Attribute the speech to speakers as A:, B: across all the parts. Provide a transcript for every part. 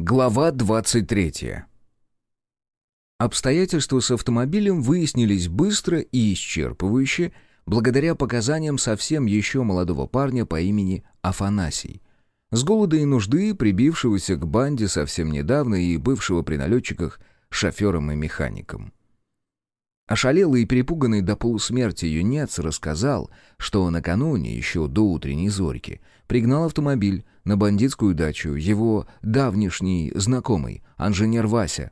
A: Глава 23. Обстоятельства с автомобилем выяснились быстро и исчерпывающе, благодаря показаниям совсем еще молодого парня по имени Афанасий. С голода и нужды, прибившегося к банде совсем недавно и бывшего при налетчиках шофером и механиком. Ошалелый и перепуганный до полусмерти юнец рассказал, что накануне, еще до утренней зорьки, пригнал автомобиль на бандитскую дачу его давнишний знакомый, инженер Вася,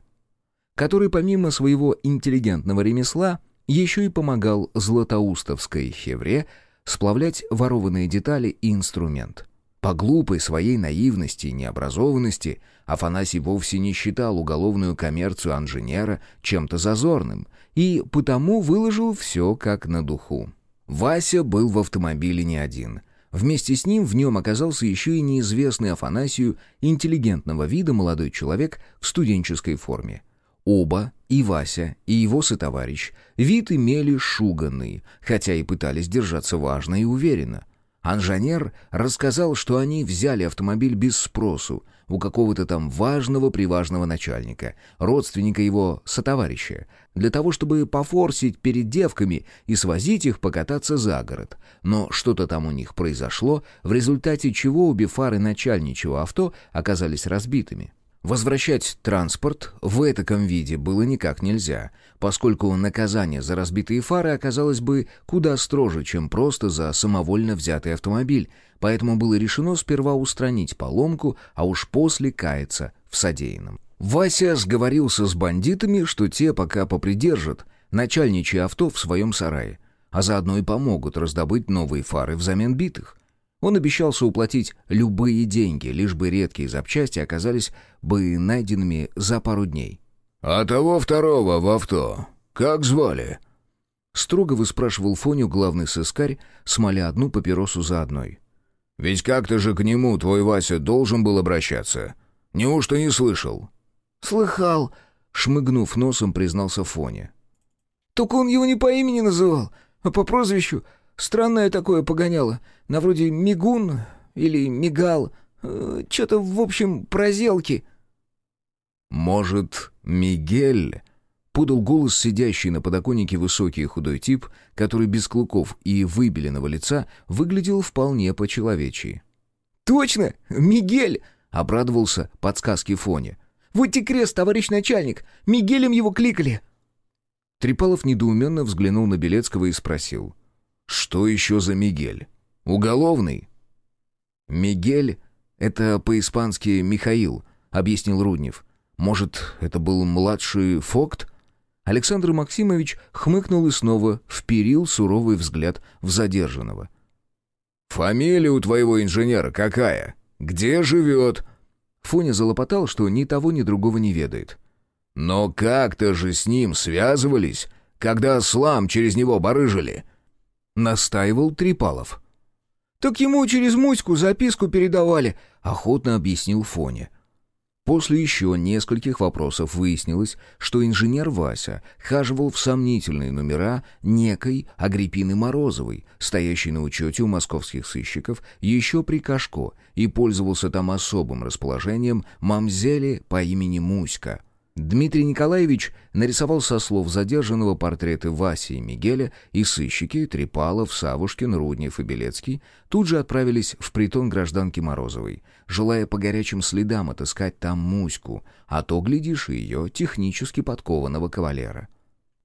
A: который помимо своего интеллигентного ремесла еще и помогал златоустовской хевре сплавлять ворованные детали и инструмент. По глупой своей наивности и необразованности Афанасий вовсе не считал уголовную коммерцию инженера чем-то зазорным и потому выложил все как на духу. Вася был в автомобиле не один. Вместе с ним в нем оказался еще и неизвестный Афанасию интеллигентного вида молодой человек в студенческой форме. Оба, и Вася, и его сотоварищ, вид имели шуганный, хотя и пытались держаться важно и уверенно. Анжанер рассказал, что они взяли автомобиль без спросу у какого-то там важного-приважного начальника, родственника его сотоварища, для того, чтобы пофорсить перед девками и свозить их покататься за город. Но что-то там у них произошло, в результате чего обе фары начальничего авто оказались разбитыми. Возвращать транспорт в этаком виде было никак нельзя, поскольку наказание за разбитые фары оказалось бы куда строже, чем просто за самовольно взятый автомобиль, поэтому было решено сперва устранить поломку, а уж после каяться в содеянном. Вася сговорился с бандитами, что те пока попридержат начальничье авто в своем сарае, а заодно и помогут раздобыть новые фары взамен битых. Он обещался уплатить любые деньги, лишь бы редкие запчасти оказались бы найденными за пару дней.
B: «А того второго в авто как звали?»
A: Строго выспрашивал Фоню главный сыскарь, смоля одну папиросу за одной.
B: «Ведь как-то же к нему твой Вася должен был обращаться. Неужто не слышал?»
C: «Слыхал», —
A: шмыгнув носом, признался Фоня.
C: «Только он его не по имени называл, а по прозвищу Странное такое погоняло. На вроде Мигун или Мигал. Э, Что-то, в общем, прозелки.
A: «Может, Мигель?» — подал голос сидящий на подоконнике высокий и худой тип, который без клыков и выбеленного лица выглядел вполне по-человечьи.
C: «Точно! Мигель!»
A: — обрадовался подсказки Фоне.
C: «Вот те крест, товарищ начальник! Мигелем его кликали!»
A: Трипалов недоуменно взглянул на Белецкого и спросил. Что еще за Мигель? Уголовный? Мигель — это по-испански «Михаил», — объяснил Руднев. Может, это был младший Фокт? Александр Максимович хмыкнул и снова вперил суровый взгляд в задержанного.
B: «Фамилия у твоего инженера какая? Где живет?»
A: Фоня залопотал, что ни того, ни другого не ведает.
B: «Но как-то же с ним связывались, когда слам через него барыжили?»
A: Настаивал Трипалов.
C: «Так ему через Муську записку передавали», —
A: охотно объяснил Фоня. После еще нескольких вопросов выяснилось, что инженер Вася хаживал в сомнительные номера некой Агриппины Морозовой, стоящей на учете у московских сыщиков еще при Кашко, и пользовался там особым расположением мамзели по имени Муська — Дмитрий Николаевич нарисовал со слов задержанного портреты Васи и Мигеля, и сыщики Трипалов, Савушкин, Руднев и Белецкий тут же отправились в притон гражданки Морозовой, желая по горячим следам отыскать там Муську, а то, глядишь, и ее технически подкованного кавалера.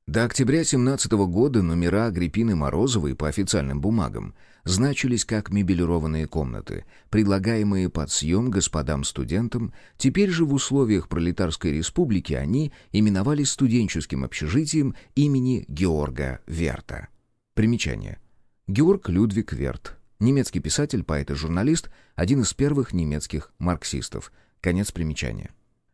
A: До октября 17 года номера Агриппины Морозовой по официальным бумагам значились как мебелированные комнаты, предлагаемые под съем господам-студентам, теперь же в условиях пролетарской республики они именовались студенческим общежитием имени Георга Верта. Примечание. Георг Людвиг Верт. Немецкий писатель, поэт и журналист, один из первых немецких марксистов. Конец примечания.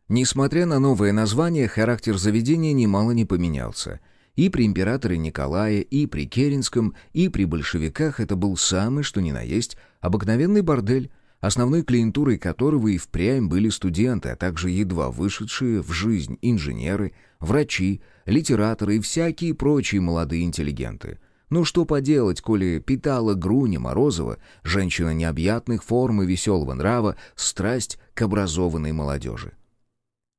A: Несмотря на новое название, характер заведения немало не поменялся. И при императоре Николае, и при Керенском, и при большевиках это был самый, что ни на есть, обыкновенный бордель, основной клиентурой которого и впрямь были студенты, а также едва вышедшие в жизнь инженеры, врачи, литераторы и всякие прочие молодые интеллигенты. Ну что поделать, коли питала Груня Морозова, женщина необъятных форм и веселого нрава, страсть к образованной молодежи.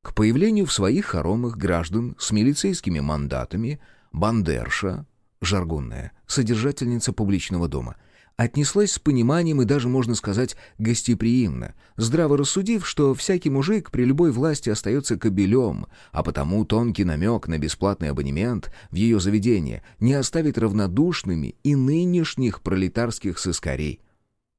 A: К появлению в своих хоромах граждан с милицейскими мандатами Бандерша, жаргонная, содержательница публичного дома — отнеслась с пониманием и даже, можно сказать, гостеприимно, здраво рассудив, что всякий мужик при любой власти остается кобелем, а потому тонкий намек на бесплатный абонемент в ее заведение не оставит равнодушными и нынешних пролетарских сыскарей.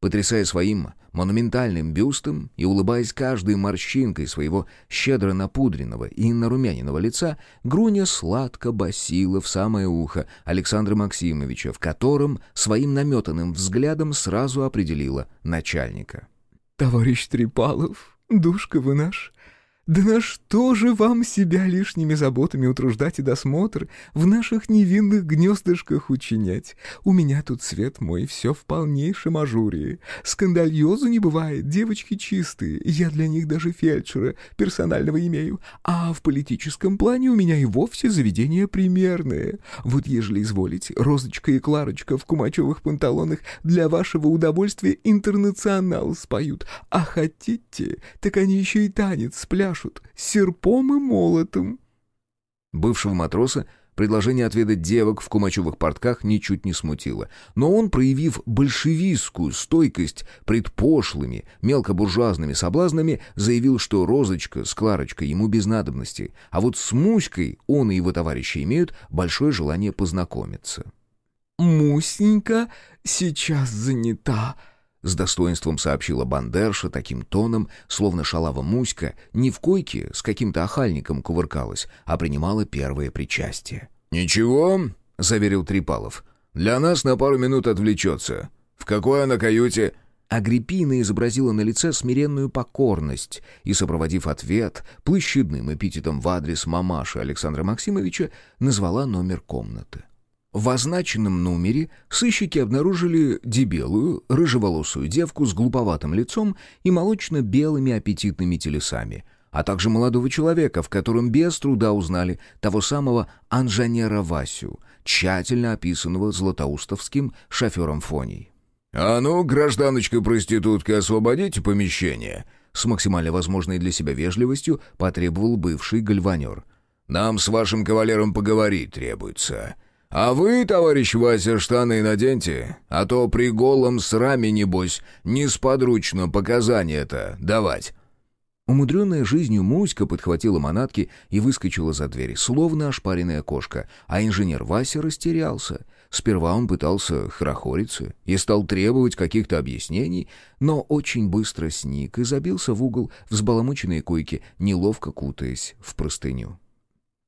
A: Потрясая своим монументальным бюстом и улыбаясь каждой морщинкой своего щедро напудренного и нарумяненного лица, Груня сладко басила в самое ухо Александра Максимовича, в котором своим наметанным взглядом сразу определила начальника.
C: «Товарищ Трипалов, душка вы наш, да на что же вам себя лишними заботами утруждать и досмотр в наших невинных гнездышках учинять? У меня тут, свет мой, все в полнейшем ажуре. Скандальозу не бывает, девочки чистые, я для них даже фельдшера персонального имею. А в политическом плане у меня и вовсе заведение примерное. Вот ежели изволить, Розочка и Кларочка в кумачевых панталонах для вашего удовольствия интернационал споют. А хотите, так они еще и танец спляшут пляшут серпом и молотом».
A: Бывшего матроса предложение отведать девок в кумачевых портках ничуть не смутило. Но он, проявив большевистскую стойкость пред пошлыми, мелкобуржуазными соблазнами, заявил, что Розочка с Кларочкой ему без надобности, а вот с Муськой он и его товарищи имеют большое желание познакомиться.
C: «Мусенька сейчас занята», —
A: с достоинством сообщила Бандерша таким тоном, словно шалава Муська не в койке с каким-то охальником кувыркалась, а принимала первое причастие.
B: «Ничего», — заверил Трипалов, — «для нас на пару минут отвлечется. В какой она каюте?»
A: Агриппина изобразила на лице смиренную покорность и, сопроводив ответ площадным эпитетом в адрес мамаши Александра Максимовича, назвала номер комнаты. В означенном номере сыщики обнаружили дебелую, рыжеволосую девку с глуповатым лицом и молочно-белыми аппетитными телесами, а также молодого человека, в котором без труда узнали того самого анжанера Васю, тщательно описанного златоустовским шофером Фоней.
B: «А ну, гражданочка-проститутка, освободите помещение!»
A: С максимально возможной для себя вежливостью потребовал бывший гальванер.
B: «Нам с вашим кавалером поговорить требуется. «А вы, товарищ Вася, штаны наденьте, а то при голом сраме, небось, несподручно показания-то давать».
A: Умудренная жизнью Муська подхватила манатки и выскочила за дверь, словно ошпаренная кошка, а инженер Вася растерялся. Сперва он пытался хорохориться и стал требовать каких-то объяснений, но очень быстро сник и забился в угол взбаламученной койки, неловко кутаясь в простыню.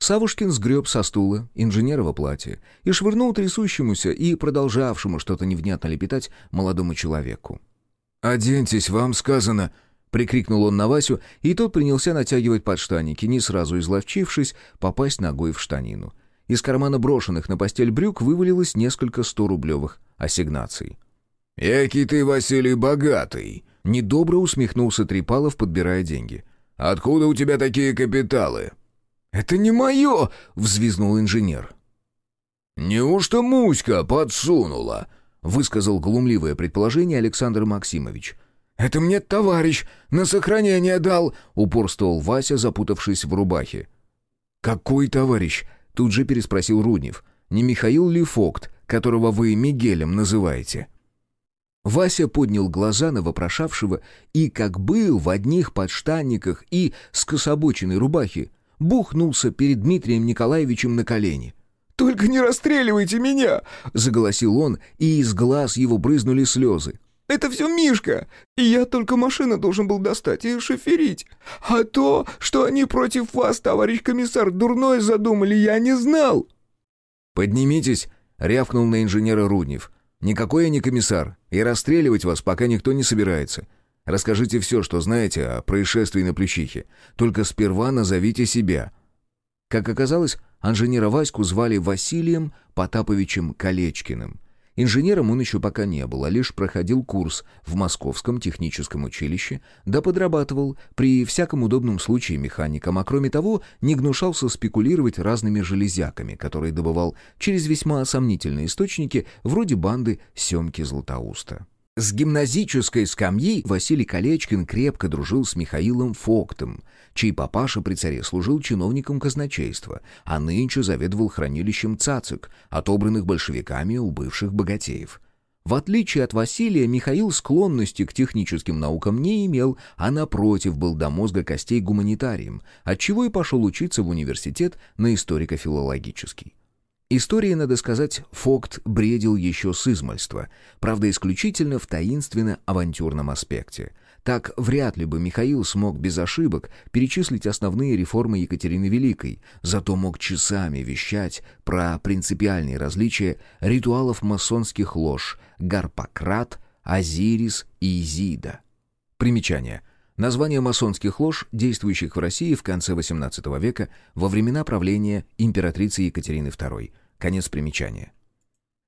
A: Савушкин сгреб со стула инженерово платье и швырнул трясущемуся и продолжавшему что-то невнятно лепетать молодому человеку.
B: «Оденьтесь, вам сказано!» — прикрикнул он на Васю, и тот принялся натягивать подштанники, не сразу изловчившись попасть ногой в штанину. Из кармана брошенных на постель брюк вывалилось несколько сто-рублевых ассигнаций. «Экий ты, Василий, богатый!» — недобро усмехнулся Трипалов, подбирая деньги. «Откуда у тебя такие капиталы?»
C: «Это не мое!» — взвизнул инженер.
B: «Неужто Муська подсунула?» — высказал глумливое предположение Александр Максимович.
C: «Это мне товарищ на сохранение дал!» — упорствовал Вася, запутавшись в рубахе.
A: «Какой товарищ?» — тут же переспросил Руднев. «Не Михаил ли Фокт, которого вы Мигелем называете?» Вася поднял глаза на вопрошавшего и, как был в одних подштанниках и скособоченной рубахе, бухнулся перед Дмитрием Николаевичем на колени.
C: «Только не расстреливайте меня!»
A: — заголосил он, и из глаз его брызнули слезы.
C: «Это все Мишка, и я только машину должен был достать и шоферить. А то, что они против вас, товарищ комиссар, дурное задумали, я не знал!»
A: «Поднимитесь!» — рявкнул на инженера Руднев. «Никакой я не комиссар, и расстреливать вас пока никто не собирается. Расскажите все, что знаете о происшествии на Плющихе. Только сперва назовите себя». Как оказалось, инженера Ваську звали Василием Потаповичем Колечкиным. Инженером он еще пока не был, а лишь проходил курс в Московском техническом училище, да подрабатывал при всяком удобном случае механиком, а кроме того не гнушался спекулировать разными железяками, которые добывал через весьма сомнительные источники, вроде банды Семки Златоуста. С гимназической скамьи Василий Колечкин крепко дружил с Михаилом Фоктом, чей папаша при царе служил чиновником казначейства, а нынче заведовал хранилищем цацик, отобранных большевиками у бывших богатеев. В отличие от Василия, Михаил склонности к техническим наукам не имел, а напротив был до мозга костей гуманитарием, отчего и пошел учиться в университет на историко-филологический. Истории, надо сказать, Фокт бредил еще с измальства, правда, исключительно в таинственно-авантюрном аспекте. Так вряд ли бы Михаил смог без ошибок перечислить основные реформы Екатерины Великой, зато мог часами вещать про принципиальные различия ритуалов масонских лож Гарпократ, Азирис и Изида. Примечание. Название масонских лож, действующих в России в конце XVIII века во времена правления императрицы Екатерины II – Конец примечания.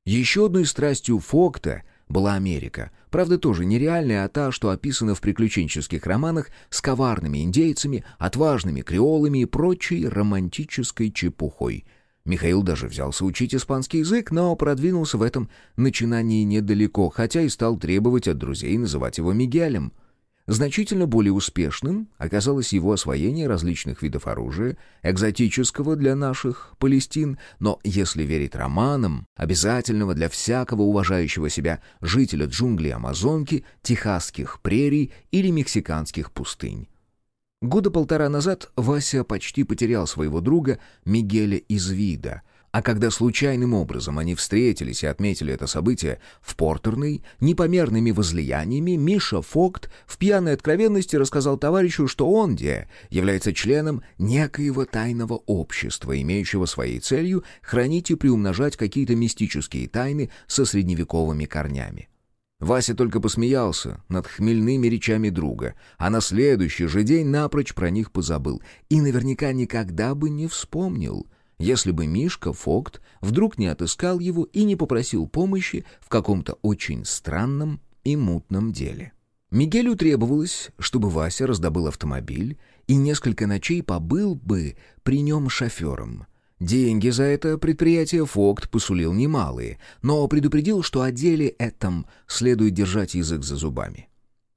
A: Еще одной страстью Фокта была Америка. Правда, тоже нереальная, а та, что описана в приключенческих романах с коварными индейцами, отважными креолами и прочей романтической чепухой. Михаил даже взялся учить испанский язык, но продвинулся в этом начинании недалеко, хотя и стал требовать от друзей называть его Мигелем — Значительно более успешным оказалось его освоение различных видов оружия, экзотического для наших Палестин, но, если верить романам, обязательного для всякого уважающего себя жителя джунглей Амазонки, техасских прерий или мексиканских пустынь. Года полтора назад Вася почти потерял своего друга Мигеля из вида — а когда случайным образом они встретились и отметили это событие в портерной, непомерными возлияниями, Миша Фокт в пьяной откровенности рассказал товарищу, что он, где, является членом некоего тайного общества, имеющего своей целью хранить и приумножать какие-то мистические тайны со средневековыми корнями. Вася только посмеялся над хмельными речами друга, а на следующий же день напрочь про них позабыл и наверняка никогда бы не вспомнил — если бы Мишка Фокт вдруг не отыскал его и не попросил помощи в каком-то очень странном и мутном деле. Мигелю требовалось, чтобы Вася раздобыл автомобиль и несколько ночей побыл бы при нем шофером. Деньги за это предприятие Фокт посулил немалые, но предупредил, что о деле этом следует держать язык за зубами.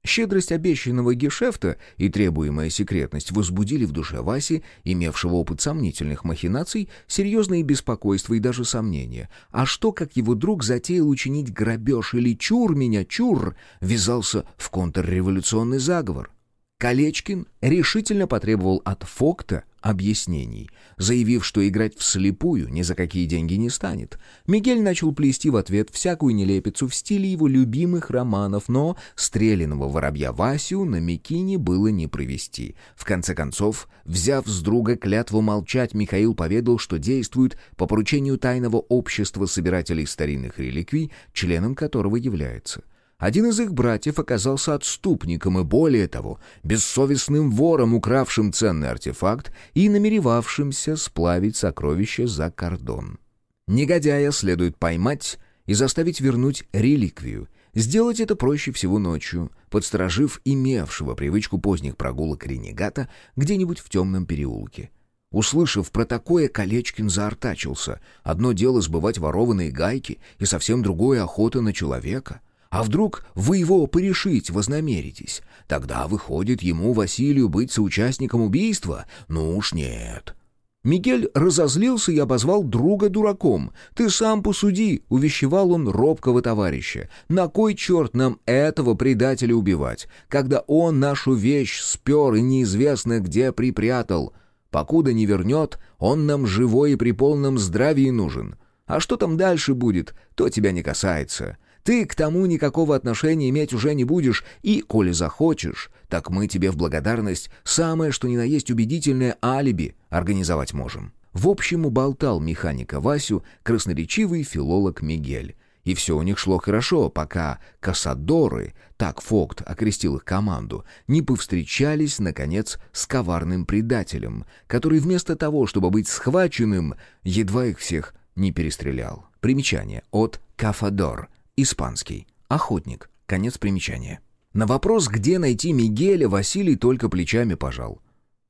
A: Щедрость обещанного гешефта и требуемая секретность возбудили в душе Васи, имевшего опыт сомнительных махинаций, серьезные беспокойства и даже сомнения. А что, как его друг затеял учинить грабеж или чур меня, чур, ввязался в контрреволюционный заговор? Колечкин решительно потребовал от Фокта объяснений, заявив, что играть вслепую ни за какие деньги не станет. Мигель начал плести в ответ всякую нелепицу в стиле его любимых романов, но стрелянного воробья Васю на Микине было не провести. В конце концов, взяв с друга клятву молчать, Михаил поведал, что действует по поручению тайного общества собирателей старинных реликвий, членом которого является. Один из их братьев оказался отступником и, более того, бессовестным вором, укравшим ценный артефакт и намеревавшимся сплавить сокровища за кордон. Негодяя следует поймать и заставить вернуть реликвию. Сделать это проще всего ночью, подсторожив имевшего привычку поздних прогулок ренегата где-нибудь в темном переулке. Услышав про такое, Колечкин заортачился. Одно дело сбывать ворованные гайки, и совсем другое — охота на человека — а вдруг вы его порешить вознамеритесь? Тогда выходит ему, Василию, быть соучастником убийства? Ну уж нет. Мигель разозлился и обозвал друга дураком. «Ты сам посуди», — увещевал он робкого товарища. «На кой черт нам этого предателя убивать, когда он нашу вещь спер и неизвестно где припрятал? Покуда не вернет, он нам живой и при полном здравии нужен. А что там дальше будет, то тебя не касается. Ты к тому никакого отношения иметь уже не будешь, и, коли захочешь, так мы тебе в благодарность самое, что ни на есть убедительное алиби организовать можем». В общем, уболтал механика Васю красноречивый филолог Мигель. И все у них шло хорошо, пока кассадоры, так Фокт окрестил их команду, не повстречались, наконец, с коварным предателем, который вместо того, чтобы быть схваченным, едва их всех не перестрелял. Примечание. От «кафадор». Испанский. Охотник. Конец примечания. На вопрос, где найти Мигеля, Василий только плечами пожал.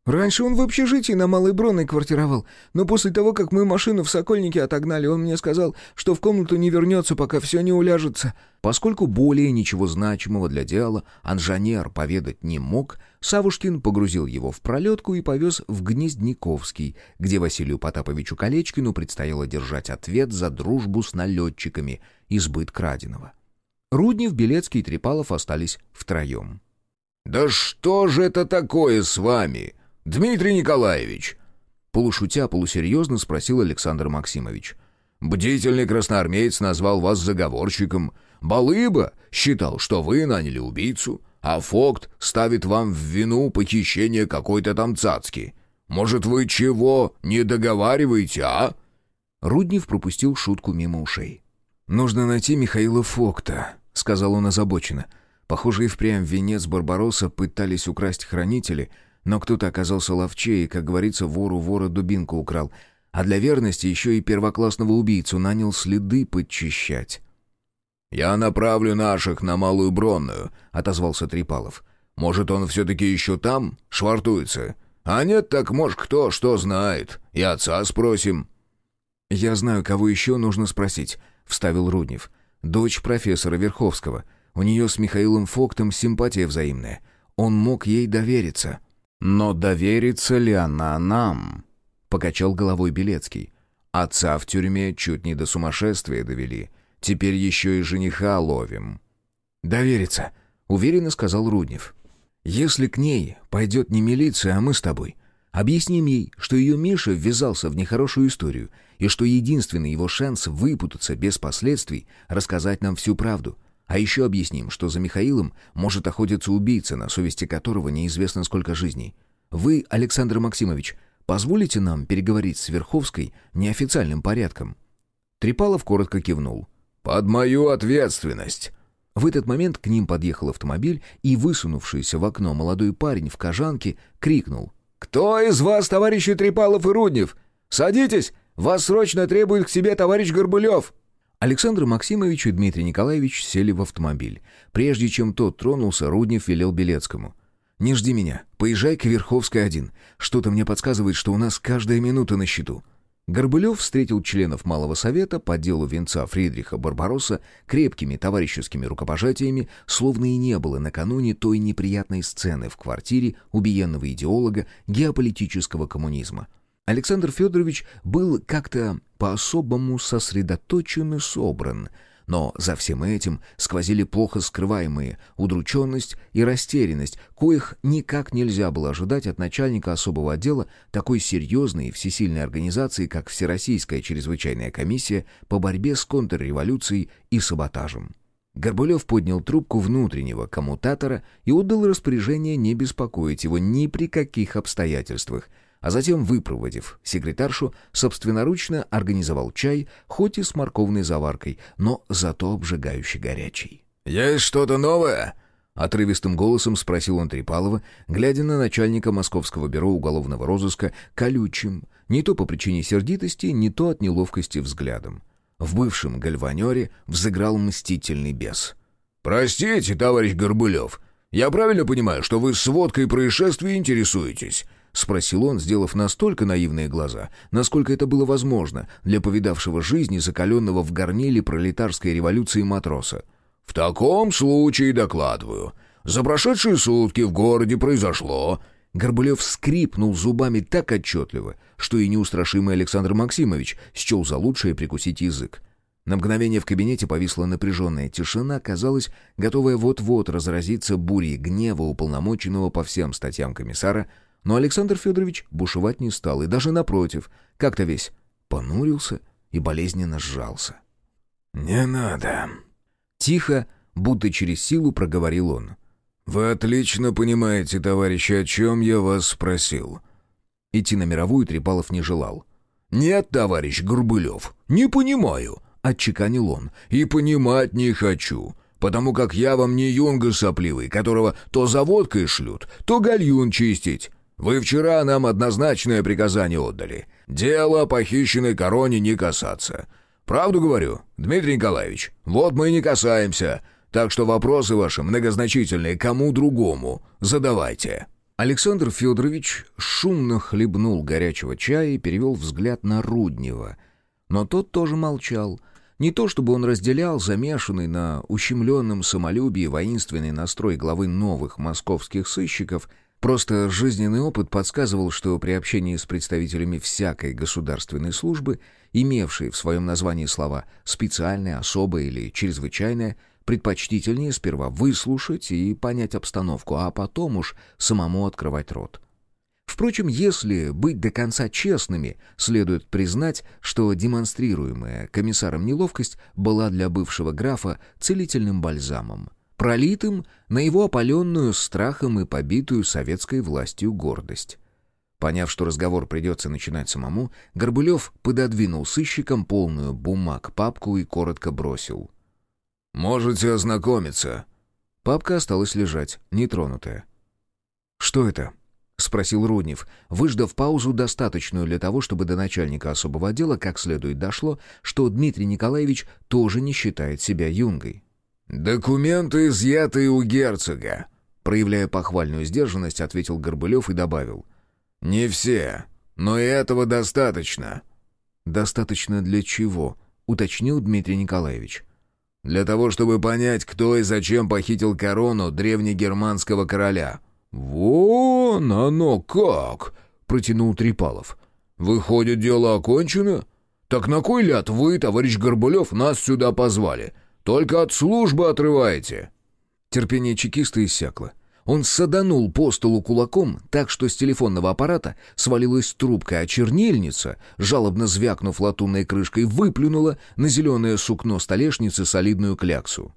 C: Раньше он в общежитии на Малой Бронной квартировал, но после того, как мы машину в Сокольнике отогнали, он мне сказал, что в комнату не вернется, пока все не уляжется.
A: Поскольку более ничего значимого для дела Анжанер поведать не мог, Савушкин погрузил его в пролетку и повез в Гнездниковский, где Василию Потаповичу Колечкину предстояло держать ответ за дружбу с налетчиками и сбыт краденого. Руднев, Белецкий и Трепалов остались втроем.
B: «Да что же это такое с вами?» «Дмитрий Николаевич!»
A: Полушутя, полусерьезно спросил Александр Максимович.
B: «Бдительный красноармеец назвал вас заговорщиком. Балыба считал, что вы наняли убийцу, а Фокт ставит вам в вину похищение какой-то там цацки. Может, вы чего не договариваете, а?»
A: Руднев пропустил шутку мимо ушей.
C: «Нужно найти Михаила Фокта», — сказал он озабоченно. «Похоже, и впрямь венец Барбаросса пытались украсть хранители, — но кто-то оказался ловчее, как говорится, вору вора дубинку украл. А для верности еще и первоклассного убийцу нанял следы подчищать.
B: «Я направлю наших на Малую Бронную», — отозвался Трипалов. «Может, он все-таки еще там швартуется? А нет, так, может, кто что знает. И отца спросим».
C: «Я знаю, кого еще нужно спросить», — вставил Руднев. «Дочь профессора Верховского. У нее с Михаилом Фоктом симпатия взаимная. Он мог ей довериться».
A: «Но доверится ли она нам?» — покачал головой Белецкий. «Отца в тюрьме чуть не до сумасшествия довели. Теперь еще и жениха ловим».
C: «Доверится», — уверенно сказал Руднев. «Если к ней пойдет не милиция, а мы с тобой, объясним ей, что ее Миша ввязался в нехорошую историю, и что единственный его шанс выпутаться без последствий — рассказать нам всю правду, а еще объясним, что за Михаилом может охотиться убийца, на совести которого неизвестно сколько жизней. Вы, Александр Максимович, позволите нам переговорить с Верховской неофициальным порядком?» Трипалов коротко кивнул.
B: «Под мою ответственность!»
A: В этот момент к ним подъехал автомобиль, и высунувшийся в окно молодой парень в кожанке крикнул.
B: «Кто из вас, товарищи Трипалов и Руднев? Садитесь! Вас срочно требует к себе товарищ Горбылев!»
A: Александр Максимович и Дмитрий Николаевич сели в автомобиль. Прежде чем тот тронулся, Руднев велел Белецкому. «Не жди меня. Поезжай к Верховской один. Что-то мне подсказывает, что у нас каждая минута на счету». Горбылев встретил членов Малого Совета по делу венца Фридриха Барбаросса крепкими товарищескими рукопожатиями, словно и не было накануне той неприятной сцены в квартире убиенного идеолога геополитического коммунизма — Александр Федорович был как-то по-особому сосредоточен и собран, но за всем этим сквозили плохо скрываемые удрученность и растерянность, коих никак нельзя было ожидать от начальника особого отдела такой серьезной и всесильной организации, как Всероссийская чрезвычайная комиссия по борьбе с контрреволюцией и саботажем. Горбулев поднял трубку внутреннего коммутатора и отдал распоряжение не беспокоить его ни при каких обстоятельствах — а затем, выпроводив секретаршу, собственноручно организовал чай, хоть и с морковной заваркой, но зато обжигающе горячий.
B: «Есть что-то новое?»
A: — отрывистым голосом спросил он Трипалова, глядя на начальника Московского бюро уголовного розыска колючим, не то по причине сердитости, не то от неловкости взглядом. В бывшем гальванере взыграл мстительный бес.
B: «Простите, товарищ Горбылев, я правильно понимаю, что вы сводкой происшествий интересуетесь?»
A: — спросил он, сделав настолько наивные глаза, насколько это было возможно для повидавшего жизни, закаленного в горниле пролетарской революции матроса.
B: «В таком случае докладываю. За прошедшие сутки в городе произошло...»
A: Горбулев скрипнул зубами так отчетливо, что и неустрашимый Александр Максимович счел за лучшее прикусить язык. На мгновение в кабинете повисла напряженная тишина, казалось, готовая вот-вот разразиться бурей гнева уполномоченного по всем статьям комиссара — но Александр Федорович бушевать не стал, и даже напротив, как-то весь понурился и болезненно сжался.
B: «Не надо».
A: Тихо, будто через силу проговорил он.
B: «Вы отлично понимаете, товарищи, о чем я вас спросил».
A: Идти на мировую Трепалов не желал.
B: «Нет, товарищ Горбылев, не понимаю», — отчеканил он. «И понимать не хочу, потому как я вам не юнга сопливый, которого то за водкой шлют, то гальюн чистить. Вы вчера нам однозначное приказание отдали. Дело похищенной короне не касаться. Правду говорю, Дмитрий Николаевич, вот мы и не касаемся, так что вопросы ваши многозначительные кому другому задавайте».
A: Александр Федорович шумно хлебнул горячего чая и перевел взгляд на Руднева. Но тот тоже молчал. Не то чтобы он разделял замешанный на ущемленном самолюбии воинственный настрой главы новых московских сыщиков, просто жизненный опыт подсказывал, что при общении с представителями всякой государственной службы, имевшей в своем названии слова «специальное», «особое» или «чрезвычайное», предпочтительнее сперва выслушать и понять обстановку, а потом уж самому открывать рот. Впрочем, если быть до конца честными, следует признать, что демонстрируемая комиссаром неловкость была для бывшего графа целительным бальзамом, пролитым на его опаленную страхом и побитую советской властью гордость. Поняв, что разговор придется начинать самому, Горбылев пододвинул сыщикам полную бумаг папку и коротко бросил.
B: «Можете ознакомиться».
A: Папка осталась лежать, нетронутая. «Что это?» — спросил Руднев, выждав паузу, достаточную для того, чтобы до начальника особого отдела как следует дошло, что Дмитрий Николаевич тоже не считает себя юнгой.
B: «Документы, изъятые у герцога», —
A: проявляя похвальную сдержанность, ответил Горбылев и добавил.
B: «Не все, но и этого достаточно».
A: «Достаточно для чего?» — уточнил Дмитрий Николаевич.
B: Для того, чтобы понять, кто и зачем похитил корону древнегерманского короля». «Вон оно как!» — протянул Трипалов. «Выходит, дело окончено? Так на кой ляд вы, товарищ Горбулев, нас сюда позвали? Только от службы отрываете?»
A: Терпение чекиста иссякло. Он саданул по столу кулаком, так что с телефонного аппарата свалилась трубка, а чернильница, жалобно звякнув латунной крышкой, выплюнула на зеленое сукно столешницы солидную кляксу.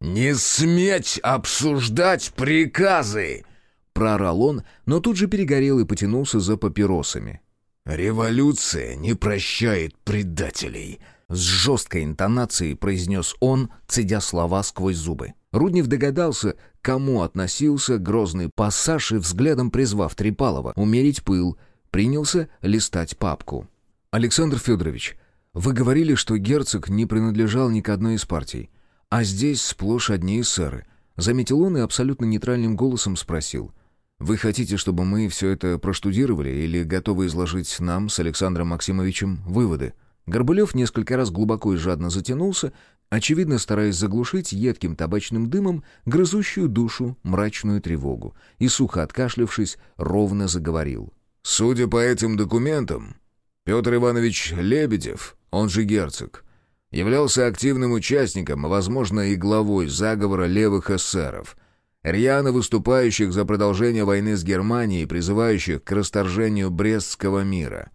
B: «Не сметь обсуждать приказы!»
A: — проорал он, но тут же перегорел и потянулся за папиросами.
B: «Революция не прощает предателей!»
A: С жесткой интонацией произнес он, цедя слова сквозь зубы. Руднев догадался, кому относился грозный пассаж и, взглядом призвав Трипалова умерить пыл, принялся листать папку. «Александр Федорович, вы говорили, что герцог не принадлежал ни к одной из партий, а здесь сплошь одни эсеры», — заметил он и абсолютно нейтральным голосом спросил. «Вы хотите, чтобы мы все это проштудировали или готовы изложить нам с Александром Максимовичем выводы?» Горбылев несколько раз глубоко и жадно затянулся, очевидно стараясь заглушить едким табачным дымом грызущую душу мрачную тревогу, и, сухо откашлявшись, ровно заговорил.
B: «Судя по этим документам, Петр Иванович Лебедев, он же герцог, являлся активным участником, а, возможно, и главой заговора левых эсеров, рьяно выступающих за продолжение войны с Германией и призывающих к расторжению Брестского мира.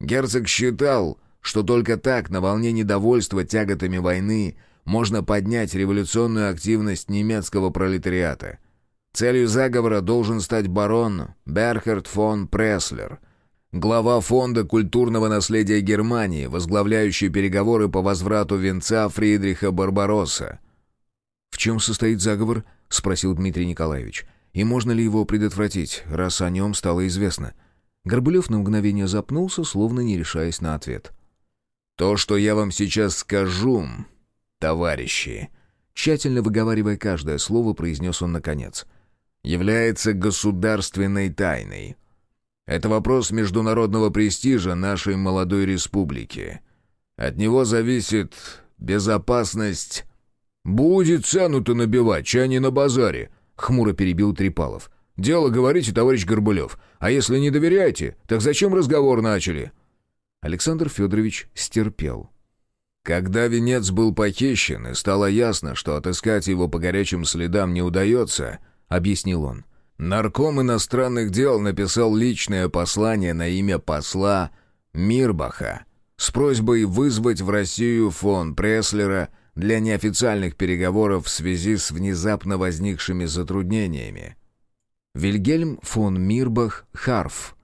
B: Герцог считал, что только так, на волне недовольства тяготами войны, можно поднять революционную активность немецкого пролетариата. Целью заговора должен стать барон Берхард фон Преслер, глава Фонда культурного наследия Германии, возглавляющий переговоры по возврату венца Фридриха Барбаросса.
A: «В чем состоит заговор?» — спросил Дмитрий Николаевич. «И можно ли его предотвратить, раз о нем стало известно?» Горбылев на мгновение запнулся, словно не решаясь на ответ.
B: «То, что я вам сейчас скажу, товарищи»,
A: тщательно выговаривая каждое слово, произнес он наконец,
B: «является государственной тайной. Это вопрос международного престижа нашей молодой республики. От него зависит безопасность...» «Будет цену-то набивать, чай не на базаре», — хмуро перебил Трипалов. «Дело говорите, товарищ Горбулев. А если не доверяете, так зачем разговор начали?»
A: Александр Федорович стерпел.
B: Когда венец был похищен, и стало ясно, что отыскать его по горячим следам не удается, объяснил он, нарком иностранных дел написал личное послание на имя посла Мирбаха с просьбой вызвать в Россию фон Преслера для неофициальных переговоров в связи с внезапно возникшими затруднениями.
A: Вильгельм фон Мирбах Харф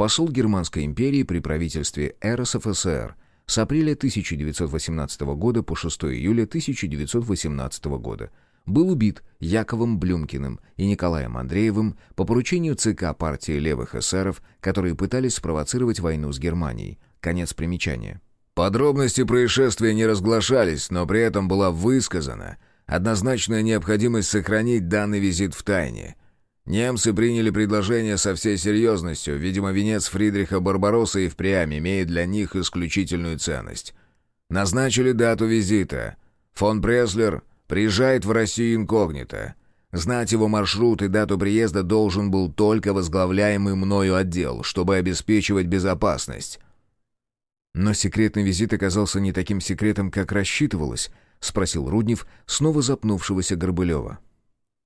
A: посол Германской империи при правительстве РСФСР с апреля 1918 года по 6 июля 1918 года, был убит Яковом Блюмкиным и Николаем Андреевым по поручению ЦК партии левых эсеров, которые пытались спровоцировать войну с Германией. Конец примечания.
B: Подробности происшествия не разглашались, но при этом была высказана однозначная необходимость сохранить данный визит в тайне. Немцы приняли предложение со всей серьезностью, видимо, венец Фридриха Барбаросса и впрямь имеет для них исключительную ценность. Назначили дату визита. Фон Преслер приезжает в Россию инкогнито. Знать его маршрут и дату приезда должен был только возглавляемый мною отдел, чтобы обеспечивать безопасность.
A: «Но секретный визит оказался не таким секретом, как рассчитывалось», — спросил Руднев, снова запнувшегося Горбылева.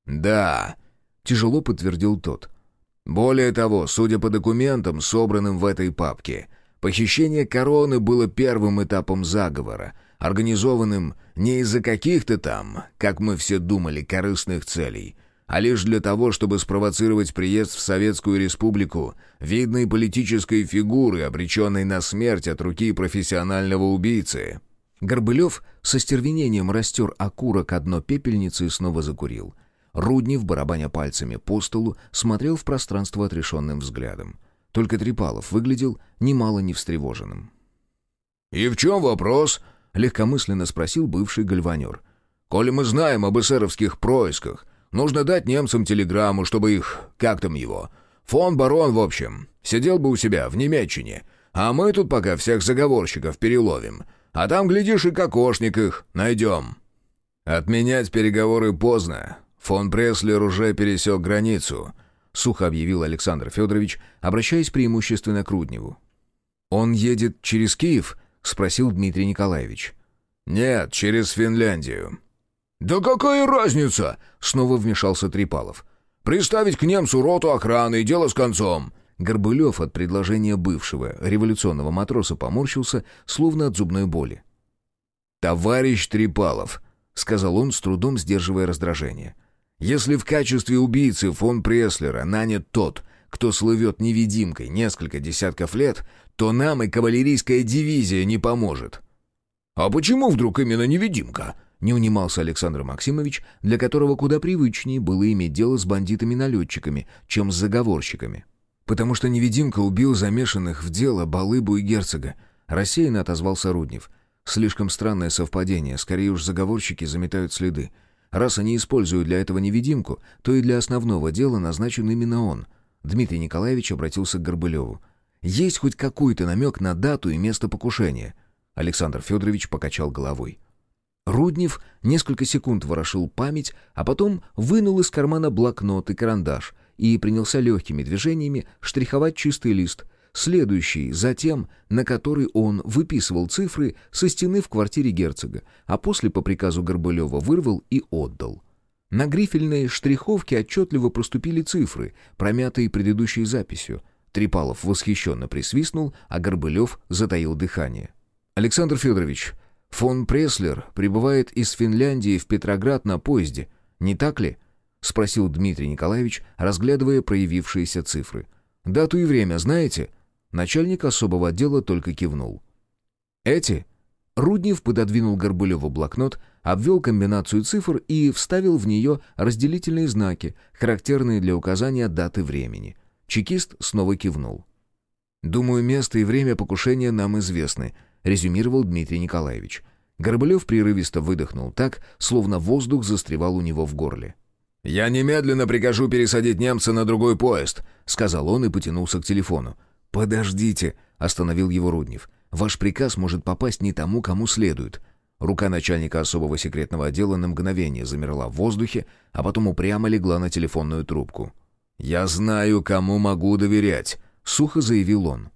B: «Да», — тяжело подтвердил тот. «Более того, судя по документам, собранным в этой папке, похищение короны было первым этапом заговора, организованным не из-за каких-то там, как мы все думали, корыстных целей, а лишь для того, чтобы спровоцировать приезд в Советскую Республику видной политической фигуры, обреченной на смерть от руки профессионального убийцы.
A: Горбылев со стервенением растер окурок одно пепельницы и снова закурил. Руднев, барабаня пальцами по столу, смотрел в пространство отрешенным взглядом. Только Трипалов выглядел немало не встревоженным.
B: «И в чем вопрос?» — легкомысленно спросил бывший гальванер. «Коли мы знаем об эсеровских происках, Нужно дать немцам телеграмму, чтобы их... Как там его? Фон барон, в общем. Сидел бы у себя, в Немеччине. А мы тут пока всех заговорщиков переловим. А там, глядишь, и кокошник их найдем». «Отменять переговоры поздно. Фон Преслер уже пересек границу», — сухо объявил Александр Федорович, обращаясь преимущественно к Рудневу.
A: «Он едет через Киев?» — спросил Дмитрий Николаевич.
B: «Нет, через Финляндию. «Да какая разница?» — снова вмешался Трипалов. «Приставить к немцу роту охраны, и дело с концом».
A: Горбылев от предложения бывшего революционного матроса поморщился, словно от зубной боли.
B: «Товарищ Трипалов», — сказал он, с трудом сдерживая раздражение, «если в качестве убийцы фон Преслера нанят тот, кто слывет невидимкой несколько десятков лет, то нам и кавалерийская дивизия не поможет». «А почему вдруг именно невидимка?»
A: Не унимался Александр Максимович, для которого куда привычнее было иметь дело с бандитами-налетчиками, чем с заговорщиками. «Потому что невидимка убил замешанных в дело Балыбу и герцога», — рассеянно отозвался Руднев. «Слишком странное совпадение, скорее уж заговорщики заметают следы. Раз они используют для этого невидимку, то и для основного дела назначен именно он». Дмитрий Николаевич обратился к Горбылеву. «Есть хоть какой-то намек на дату и место покушения?» Александр Федорович покачал головой. Руднев несколько секунд ворошил память, а потом вынул из кармана блокнот и карандаш и принялся легкими движениями штриховать чистый лист, следующий за тем, на который он выписывал цифры со стены в квартире герцога, а после по приказу Горбылева вырвал и отдал. На грифельной штриховке отчетливо проступили цифры, промятые предыдущей записью. Трипалов восхищенно присвистнул, а Горбылев затаил дыхание. «Александр Федорович, Фон Преслер прибывает из Финляндии в Петроград на поезде, не так ли?» — спросил Дмитрий Николаевич, разглядывая проявившиеся цифры. «Дату и время знаете?» Начальник особого отдела только кивнул. «Эти?» Руднев пододвинул Горбылеву блокнот, обвел комбинацию цифр и вставил в нее разделительные знаки, характерные для указания даты времени. Чекист снова кивнул. «Думаю, место и время покушения нам известны», резюмировал Дмитрий Николаевич. Горбылев прерывисто выдохнул так, словно воздух застревал у него в горле.
B: «Я немедленно прикажу пересадить немца на другой поезд», — сказал он и потянулся к телефону.
A: «Подождите», — остановил его Руднев. «Ваш приказ может попасть не тому, кому следует». Рука начальника особого секретного отдела на мгновение замерла в воздухе, а потом упрямо легла на телефонную трубку.
B: «Я знаю, кому могу доверять», — сухо заявил он.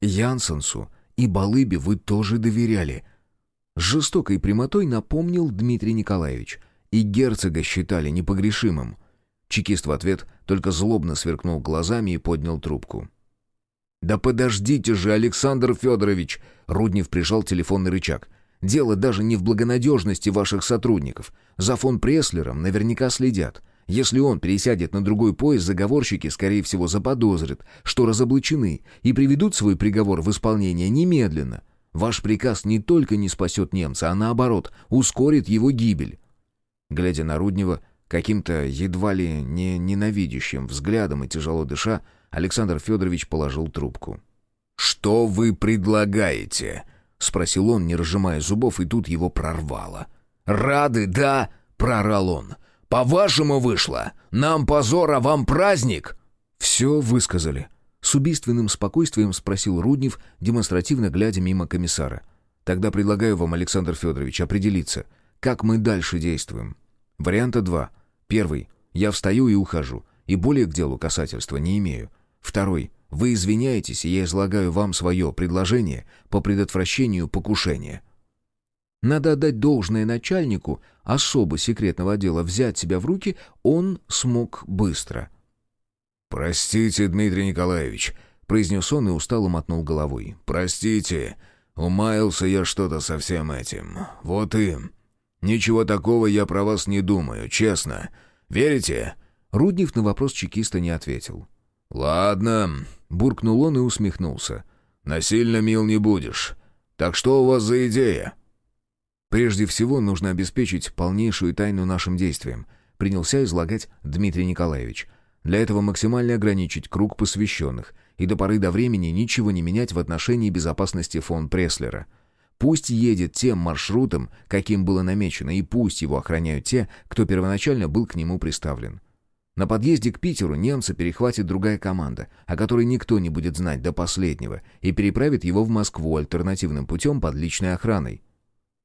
A: «Янсенсу и Балыбе вы тоже доверяли». С жестокой прямотой напомнил Дмитрий Николаевич. И герцога считали непогрешимым. Чекист в ответ только злобно сверкнул глазами и поднял трубку.
B: «Да подождите же, Александр Федорович!» Руднев прижал телефонный рычаг. «Дело даже не в благонадежности ваших сотрудников. За фон Преслером наверняка следят. Если он пересядет на другой поезд, заговорщики, скорее всего, заподозрят, что разоблачены, и приведут свой приговор в исполнение немедленно. Ваш приказ не только не спасет немца, а наоборот, ускорит его гибель». Глядя на Руднева, каким-то едва ли не ненавидящим взглядом и тяжело дыша, Александр Федорович положил трубку. «Что вы предлагаете?» — спросил он, не разжимая зубов, и тут его прорвало. «Рады, да?» — прорал он. «По-вашему вышло. Нам позор, а вам праздник!»
A: «Все высказали». С убийственным спокойствием спросил Руднев, демонстративно глядя мимо комиссара. «Тогда предлагаю вам, Александр Федорович, определиться, как мы дальше действуем. Варианта два. Первый. Я встаю и ухожу, и более к делу касательства не имею. Второй. Вы извиняетесь, и я излагаю вам свое предложение по предотвращению покушения». Надо отдать должное начальнику особо секретного отдела взять себя в руки он смог быстро.
B: «Простите, Дмитрий Николаевич», — произнес он и устало мотнул головой. «Простите, умаялся я что-то со всем этим. Вот и... Ничего такого я про вас не думаю, честно. Верите?»
A: Руднев на вопрос чекиста не ответил.
B: «Ладно», — буркнул он и усмехнулся. «Насильно мил не будешь. Так что у вас за идея?»
A: «Прежде всего нужно обеспечить полнейшую тайну нашим действиям», — принялся излагать Дмитрий Николаевич. «Для этого максимально ограничить круг посвященных и до поры до времени ничего не менять в отношении безопасности фон Преслера. Пусть едет тем маршрутом, каким было намечено, и пусть его охраняют те, кто первоначально был к нему приставлен. На подъезде к Питеру немца перехватит другая команда, о которой никто не будет знать до последнего, и переправит его в Москву альтернативным путем под личной охраной.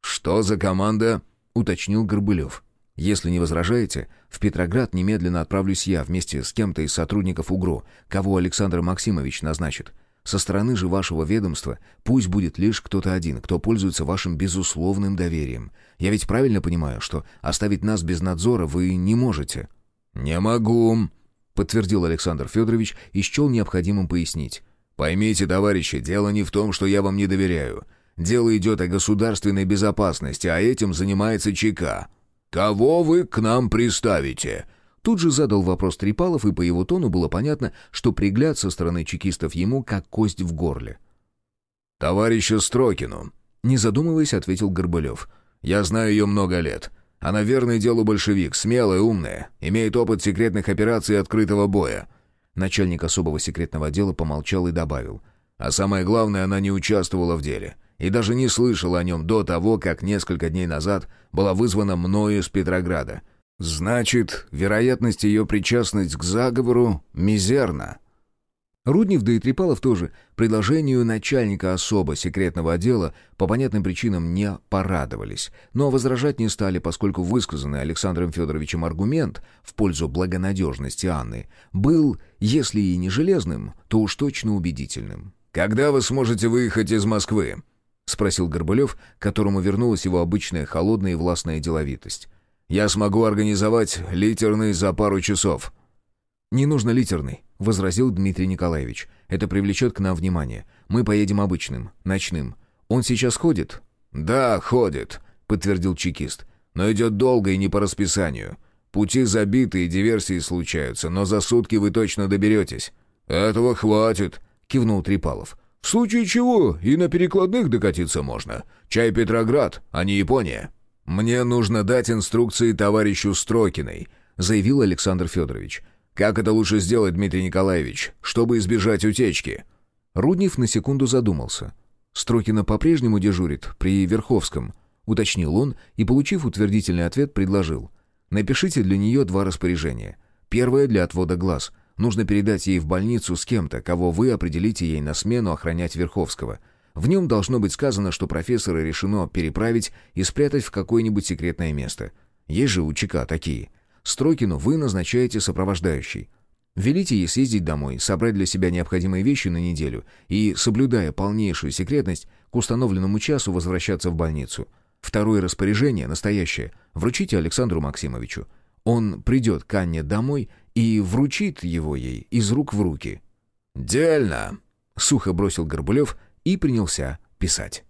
B: «Что за команда?» — уточнил Горбылев.
A: «Если не возражаете, в Петроград немедленно отправлюсь я вместе с кем-то из сотрудников УГРО, кого Александр Максимович назначит. Со стороны же вашего ведомства пусть будет лишь кто-то один, кто пользуется вашим безусловным доверием. Я ведь правильно понимаю, что оставить нас без надзора вы не можете?»
B: «Не могу», —
A: подтвердил Александр Федорович и счел необходимым пояснить.
B: «Поймите, товарищи, дело не в том, что я вам не доверяю. Дело идет о государственной безопасности, а этим занимается ЧК. Кого вы к нам приставите?»
A: Тут же задал вопрос Трипалов, и по его тону было понятно, что пригляд со стороны чекистов ему как кость в горле.
B: «Товарищу Строкину», — не задумываясь, ответил Горбылев. «Я знаю ее много лет. Она верный делу большевик, смелая, умная, имеет опыт секретных операций и открытого боя».
A: Начальник особого секретного отдела помолчал и добавил.
B: «А самое главное, она не участвовала в деле и даже не слышала о нем до того, как несколько дней назад была вызвана мною из Петрограда. Значит, вероятность ее причастности к заговору мизерна».
A: Руднев да и Трипалов тоже предложению начальника особо секретного отдела по понятным причинам не порадовались, но возражать не стали, поскольку высказанный Александром Федоровичем аргумент в пользу благонадежности Анны был, если и не железным, то уж точно убедительным.
B: «Когда вы сможете выехать из Москвы?» — спросил Горбылев, которому вернулась его обычная холодная и властная деловитость. «Я смогу организовать литерный за пару часов».
A: «Не нужно литерный», — возразил Дмитрий Николаевич. «Это привлечет к нам внимание. Мы поедем обычным, ночным. Он сейчас ходит?»
B: «Да, ходит», — подтвердил чекист. «Но идет долго и не по расписанию. Пути забиты и диверсии случаются, но за сутки вы точно доберетесь». «Этого хватит», — кивнул Трипалов. «В случае чего и на перекладных докатиться можно. Чай Петроград, а не Япония». «Мне нужно дать инструкции товарищу Строкиной», — заявил Александр Федорович. Как это лучше сделать, Дмитрий Николаевич, чтобы избежать утечки?»
A: Руднев на секунду задумался. «Строкина по-прежнему дежурит при Верховском», — уточнил он и, получив утвердительный ответ, предложил. «Напишите для нее два распоряжения. Первое для отвода глаз. Нужно передать ей в больницу с кем-то, кого вы определите ей на смену охранять Верховского. В нем должно быть сказано, что профессора решено переправить и спрятать в какое-нибудь секретное место. Есть же у ЧК такие. Строкину вы назначаете сопровождающий. Велите ей съездить домой, собрать для себя необходимые вещи на неделю и, соблюдая полнейшую секретность, к установленному часу возвращаться в больницу. Второе распоряжение, настоящее, вручите Александру Максимовичу. Он придет к Анне домой и вручит его ей из рук в руки.
B: «Дельно!»
A: — сухо бросил Горбулев и принялся писать.